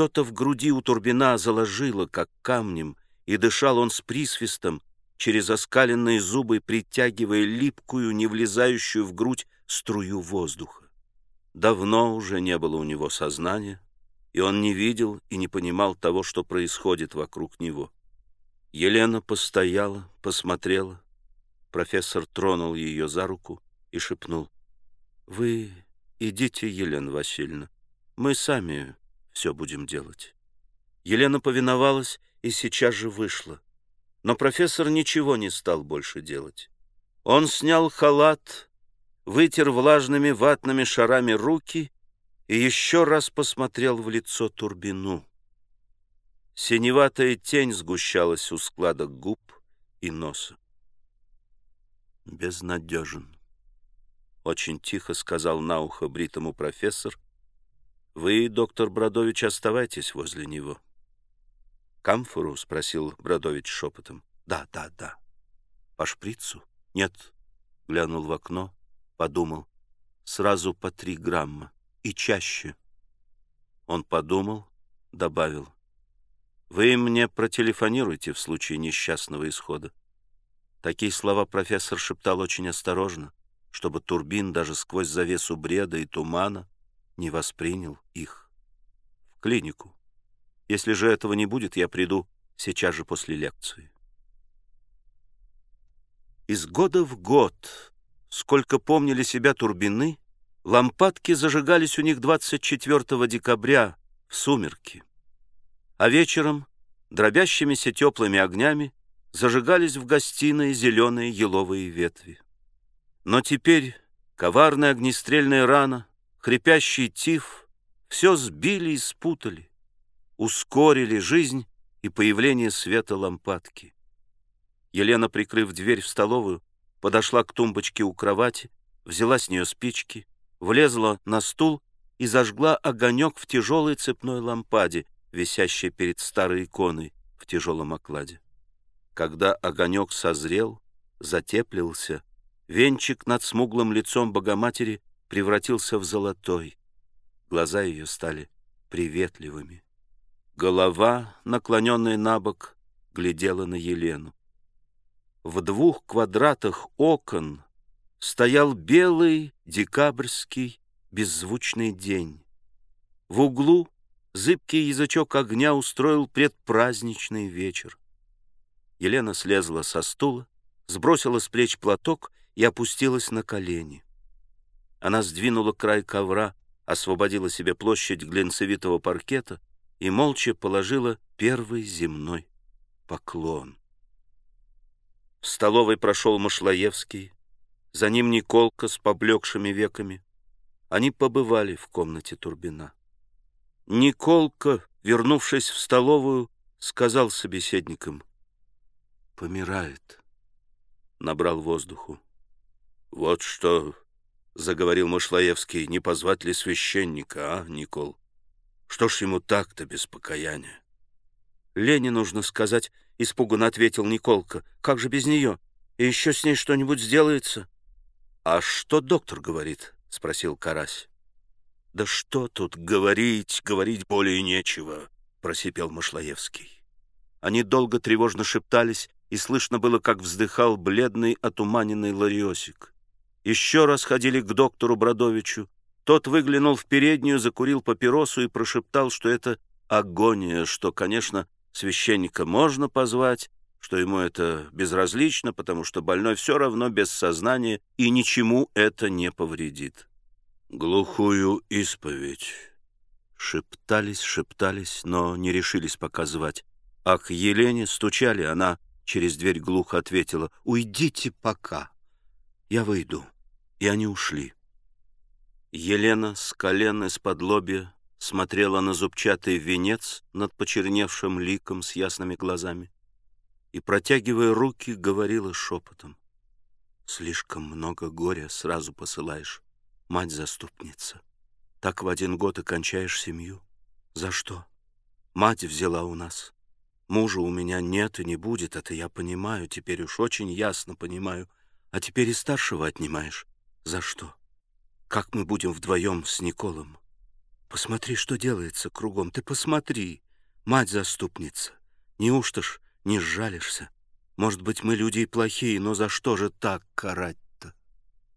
Что-то в груди у Турбина заложило, как камнем, и дышал он с присвистом, через оскаленные зубы притягивая липкую, не влезающую в грудь струю воздуха. Давно уже не было у него сознания, и он не видел и не понимал того, что происходит вокруг него. Елена постояла, посмотрела. Профессор тронул ее за руку и шепнул. «Вы идите, Елена Васильевна, мы сами все будем делать». Елена повиновалась и сейчас же вышла. Но профессор ничего не стал больше делать. Он снял халат, вытер влажными ватными шарами руки и еще раз посмотрел в лицо Турбину. Синеватая тень сгущалась у складок губ и носа. «Безнадежен», — очень тихо сказал на ухо бритому профессор. «Вы, доктор Бродович, оставайтесь возле него». «Камфору?» — спросил Бродович шепотом. «Да, да, да». «По шприцу?» «Нет». Глянул в окно, подумал. «Сразу по три грамма. И чаще». Он подумал, добавил. Вы мне протелефонируйте в случае несчастного исхода. Такие слова профессор шептал очень осторожно, чтобы Турбин даже сквозь завесу бреда и тумана не воспринял их. В клинику. Если же этого не будет, я приду сейчас же после лекции. Из года в год, сколько помнили себя Турбины, лампадки зажигались у них 24 декабря в сумерки а вечером дробящимися теплыми огнями зажигались в гостиной зеленые еловые ветви. Но теперь коварная огнестрельная рана, хрипящий тиф все сбили и спутали, ускорили жизнь и появление света лампадки. Елена, прикрыв дверь в столовую, подошла к тумбочке у кровати, взяла с нее спички, влезла на стул и зажгла огонек в тяжелой цепной лампаде, висящая перед старой иконой в тяжелом окладе. Когда огонек созрел, затеплился, венчик над смуглым лицом Богоматери превратился в золотой. Глаза ее стали приветливыми. Голова, наклоненная на бок, глядела на Елену. В двух квадратах окон стоял белый декабрьский беззвучный день. В углу зыбкий язычок огня устроил предпраздничный вечер. Елена слезла со стула, сбросила с плеч платок и опустилась на колени. Она сдвинула край ковра, освободила себе площадь глинцевитого паркета и молча положила первый земной поклон. В столовой прошел Машлаевский, за ним Николка с поблекшими веками. Они побывали в комнате Турбина. Николка, вернувшись в столовую, сказал собеседникам. «Помирает». Набрал воздуху. «Вот что...» — заговорил Машлаевский. «Не позвать ли священника, а, Никол? Что ж ему так-то без покаяния?» «Лене нужно сказать», — испуганно ответил Николка. «Как же без нее? И еще с ней что-нибудь сделается?» «А что доктор говорит?» — спросил Карась. «Да что тут говорить, говорить более нечего», — просипел Машлаевский. Они долго тревожно шептались, и слышно было, как вздыхал бледный, отуманенный Лариосик. Еще раз ходили к доктору Бродовичу. Тот выглянул в переднюю, закурил папиросу и прошептал, что это агония, что, конечно, священника можно позвать, что ему это безразлично, потому что больной все равно без сознания, и ничему это не повредит глухую исповедь. Шептались, шептались, но не решились показывать. А к Елене стучали, она через дверь глухо ответила «Уйдите пока, я выйду». И они ушли. Елена с колен из-под лобья смотрела на зубчатый венец над почерневшим ликом с ясными глазами и, протягивая руки, говорила шепотом «Слишком много горя сразу посылаешь мать-заступница. Так в один год и кончаешь семью. За что? Мать взяла у нас. Мужа у меня нет и не будет, это я понимаю, теперь уж очень ясно понимаю. А теперь и старшего отнимаешь. За что? Как мы будем вдвоем с Николом? Посмотри, что делается кругом. Ты посмотри, мать-заступница. Неужто ж не сжалишься? Может быть, мы люди и плохие, но за что же так карать